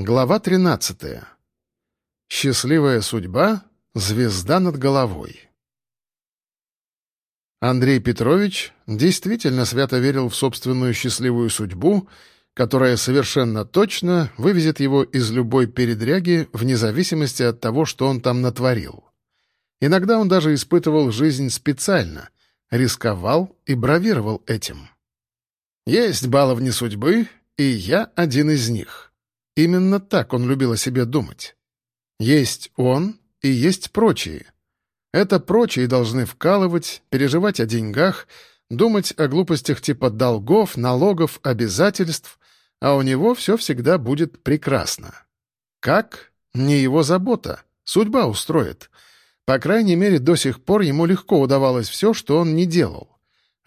Глава 13. Счастливая судьба. Звезда над головой. Андрей Петрович действительно свято верил в собственную счастливую судьбу, которая совершенно точно вывезет его из любой передряги вне зависимости от того, что он там натворил. Иногда он даже испытывал жизнь специально, рисковал и бравировал этим. Есть баловни судьбы, и я один из них. Именно так он любил о себе думать. Есть он и есть прочие. Это прочие должны вкалывать, переживать о деньгах, думать о глупостях типа долгов, налогов, обязательств, а у него все всегда будет прекрасно. Как? Не его забота. Судьба устроит. По крайней мере, до сих пор ему легко удавалось все, что он не делал.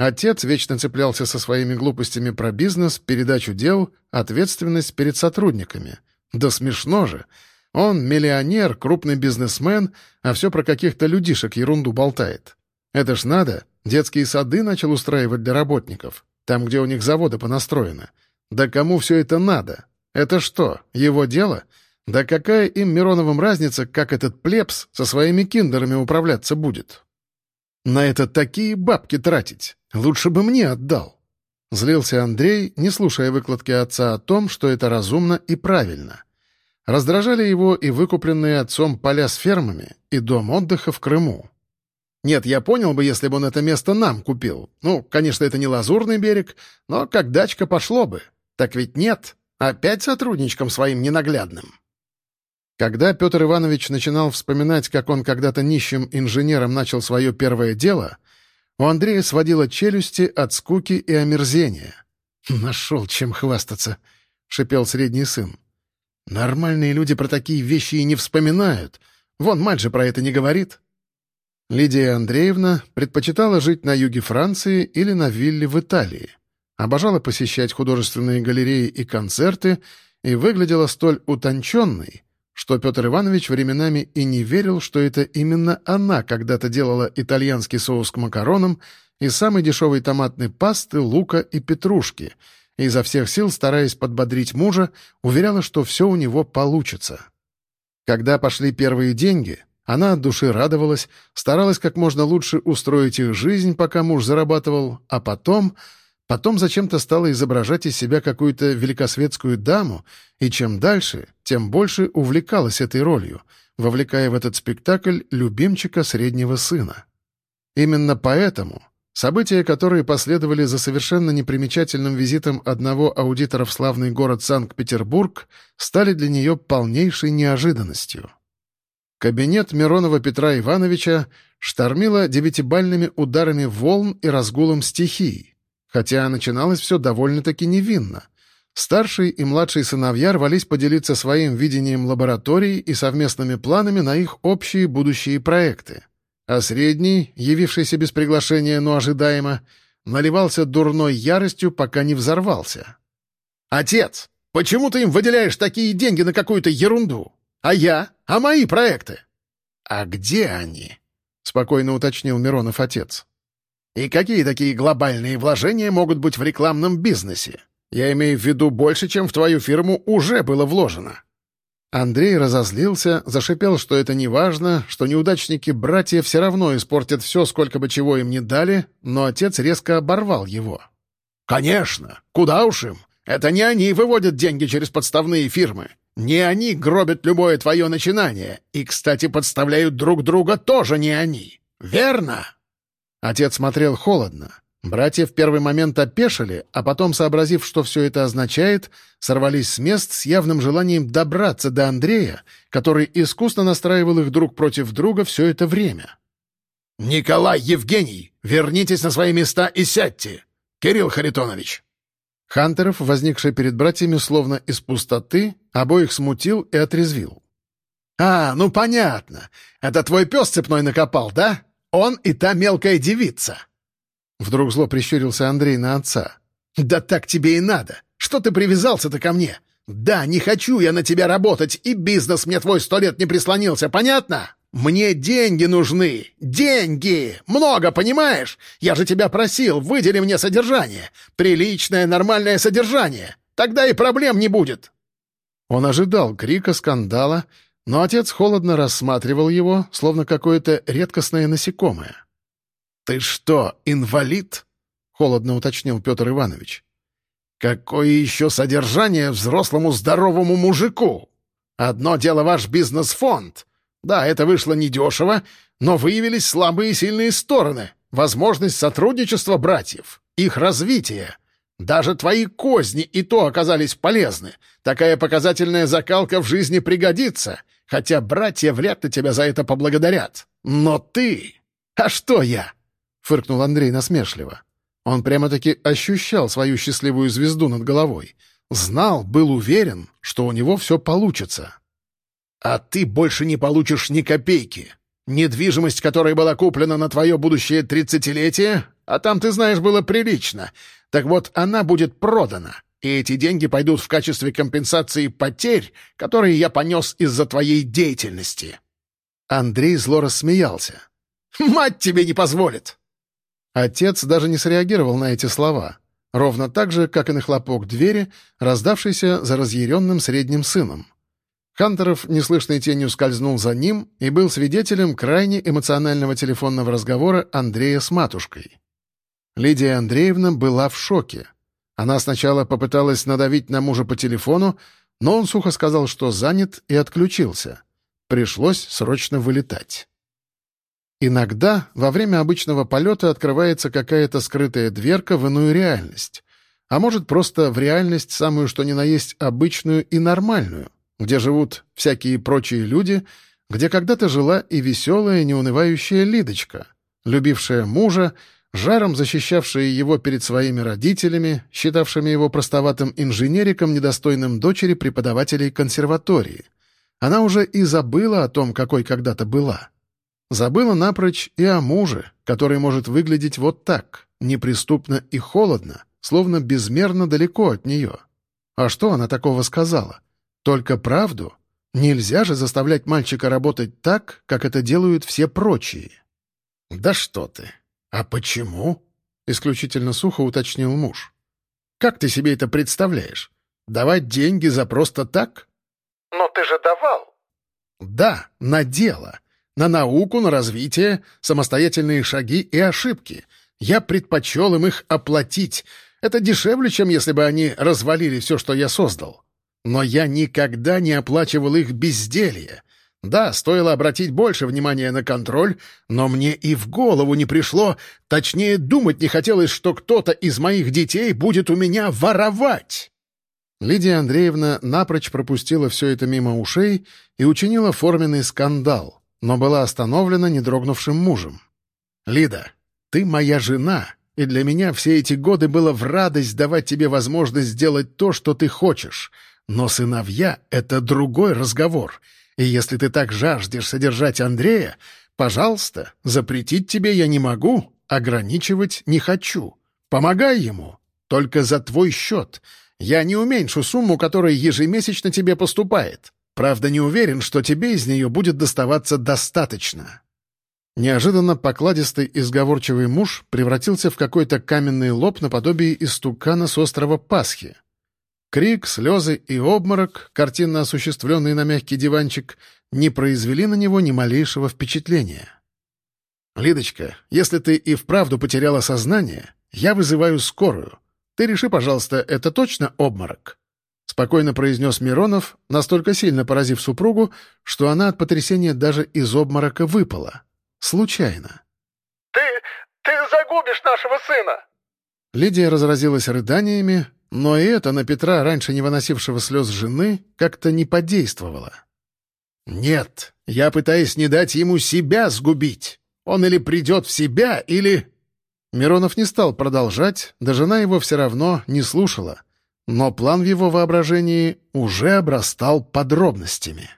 Отец вечно цеплялся со своими глупостями про бизнес, передачу дел, ответственность перед сотрудниками. Да смешно же. Он миллионер, крупный бизнесмен, а все про каких-то людишек ерунду болтает. Это ж надо, детские сады начал устраивать для работников, там, где у них заводы понастроены. Да кому все это надо? Это что, его дело? Да какая им Мироновым разница, как этот плебс со своими киндерами управляться будет? На это такие бабки тратить. Лучше бы мне отдал. Злился Андрей, не слушая выкладки отца о том, что это разумно и правильно. Раздражали его и выкупленные отцом поля с фермами, и дом отдыха в Крыму. Нет, я понял бы, если бы он это место нам купил. Ну, конечно, это не Лазурный берег, но как дачка пошло бы. Так ведь нет. Опять сотрудничком своим ненаглядным. Когда Петр Иванович начинал вспоминать, как он когда-то нищим инженером начал свое первое дело, у Андрея сводило челюсти от скуки и омерзения. «Нашел чем хвастаться», — шипел средний сын. «Нормальные люди про такие вещи и не вспоминают. Вон мать же про это не говорит». Лидия Андреевна предпочитала жить на юге Франции или на вилле в Италии. Обожала посещать художественные галереи и концерты и выглядела столь утонченной, что Петр Иванович временами и не верил, что это именно она когда-то делала итальянский соус к макаронам из самой дешевой томатной пасты, лука и петрушки, и изо всех сил, стараясь подбодрить мужа, уверяла, что все у него получится. Когда пошли первые деньги, она от души радовалась, старалась как можно лучше устроить их жизнь, пока муж зарабатывал, а потом Потом зачем-то стала изображать из себя какую-то великосветскую даму, и чем дальше, тем больше увлекалась этой ролью, вовлекая в этот спектакль любимчика среднего сына. Именно поэтому события, которые последовали за совершенно непримечательным визитом одного аудитора в славный город Санкт-Петербург, стали для нее полнейшей неожиданностью. Кабинет Миронова Петра Ивановича штормило девятибальными ударами волн и разгулом стихий, Хотя начиналось все довольно-таки невинно. Старший и младший сыновья рвались поделиться своим видением лабораторий и совместными планами на их общие будущие проекты. А средний, явившийся без приглашения, но ожидаемо, наливался дурной яростью, пока не взорвался. «Отец, почему ты им выделяешь такие деньги на какую-то ерунду? А я? А мои проекты?» «А где они?» — спокойно уточнил Миронов отец. И какие такие глобальные вложения могут быть в рекламном бизнесе? Я имею в виду больше, чем в твою фирму уже было вложено». Андрей разозлился, зашипел, что это не важно, что неудачники-братья все равно испортят все, сколько бы чего им не дали, но отец резко оборвал его. «Конечно! Куда уж им! Это не они выводят деньги через подставные фирмы. Не они гробят любое твое начинание. И, кстати, подставляют друг друга тоже не они. Верно?» Отец смотрел холодно. Братья в первый момент опешили, а потом, сообразив, что все это означает, сорвались с мест с явным желанием добраться до Андрея, который искусно настраивал их друг против друга все это время. «Николай Евгений, вернитесь на свои места и сядьте! Кирилл Харитонович!» Хантеров, возникший перед братьями словно из пустоты, обоих смутил и отрезвил. «А, ну понятно. Это твой пес цепной накопал, да? Он и та мелкая девица!» Вдруг зло прищурился Андрей на отца. «Да так тебе и надо! Что ты привязался-то ко мне? Да, не хочу я на тебя работать, и бизнес мне твой сто лет не прислонился, понятно? Мне деньги нужны! Деньги! Много, понимаешь? Я же тебя просил, выдели мне содержание. Приличное, нормальное содержание. Тогда и проблем не будет!» Он ожидал крика, скандала, но отец холодно рассматривал его, словно какое-то редкостное насекомое. «Ты что, инвалид?» — холодно уточнил Петр Иванович. «Какое еще содержание взрослому здоровому мужику? Одно дело ваш бизнес-фонд. Да, это вышло недешево, но выявились слабые и сильные стороны, возможность сотрудничества братьев, их развитие. Даже твои козни и то оказались полезны. Такая показательная закалка в жизни пригодится, хотя братья вряд ли тебя за это поблагодарят. Но ты... А что я?» — фыркнул Андрей насмешливо. Он прямо-таки ощущал свою счастливую звезду над головой. Знал, был уверен, что у него все получится. «А ты больше не получишь ни копейки. Недвижимость, которая была куплена на твое будущее тридцатилетие, а там, ты знаешь, было прилично, так вот, она будет продана, и эти деньги пойдут в качестве компенсации потерь, которые я понес из-за твоей деятельности». Андрей зло рассмеялся. «Мать тебе не позволит!» Отец даже не среагировал на эти слова, ровно так же, как и на хлопок двери, раздавшийся за разъяренным средним сыном. Хантеров неслышной тенью скользнул за ним и был свидетелем крайне эмоционального телефонного разговора Андрея с матушкой. Лидия Андреевна была в шоке. Она сначала попыталась надавить на мужа по телефону, но он сухо сказал, что занят, и отключился. Пришлось срочно вылетать. Иногда во время обычного полета открывается какая-то скрытая дверка в иную реальность. А может, просто в реальность самую что ни на есть обычную и нормальную, где живут всякие прочие люди, где когда-то жила и веселая, неунывающая Лидочка, любившая мужа, жаром защищавшая его перед своими родителями, считавшими его простоватым инженериком, недостойным дочери преподавателей консерватории. Она уже и забыла о том, какой когда-то была. Забыла напрочь и о муже, который может выглядеть вот так, неприступно и холодно, словно безмерно далеко от нее. А что она такого сказала? Только правду? Нельзя же заставлять мальчика работать так, как это делают все прочие. «Да что ты!» «А почему?» — исключительно сухо уточнил муж. «Как ты себе это представляешь? Давать деньги за просто так?» «Но ты же давал!» «Да, на дело. На науку, на развитие, самостоятельные шаги и ошибки. Я предпочел им их оплатить. Это дешевле, чем если бы они развалили все, что я создал. Но я никогда не оплачивал их безделье. Да, стоило обратить больше внимания на контроль, но мне и в голову не пришло, точнее, думать не хотелось, что кто-то из моих детей будет у меня воровать. Лидия Андреевна напрочь пропустила все это мимо ушей и учинила форменный скандал, но была остановлена недрогнувшим мужем. «Лида, ты моя жена, и для меня все эти годы было в радость давать тебе возможность сделать то, что ты хочешь. Но сыновья — это другой разговор». И если ты так жаждешь содержать Андрея, пожалуйста, запретить тебе я не могу, ограничивать не хочу. Помогай ему, только за твой счет. Я не уменьшу сумму, которая ежемесячно тебе поступает. Правда, не уверен, что тебе из нее будет доставаться достаточно». Неожиданно покладистый и сговорчивый муж превратился в какой-то каменный лоб наподобие истукана с острова Пасхи. Крик, слезы и обморок, картинно осуществленный на мягкий диванчик, не произвели на него ни малейшего впечатления. «Лидочка, если ты и вправду потеряла сознание, я вызываю скорую. Ты реши, пожалуйста, это точно обморок?» Спокойно произнес Миронов, настолько сильно поразив супругу, что она от потрясения даже из обморока выпала. Случайно. «Ты... ты загубишь нашего сына!» Лидия разразилась рыданиями, но и это на Петра, раньше не выносившего слез жены, как-то не подействовало. «Нет, я пытаюсь не дать ему себя сгубить. Он или придет в себя, или...» Миронов не стал продолжать, да жена его все равно не слушала. Но план в его воображении уже обрастал подробностями.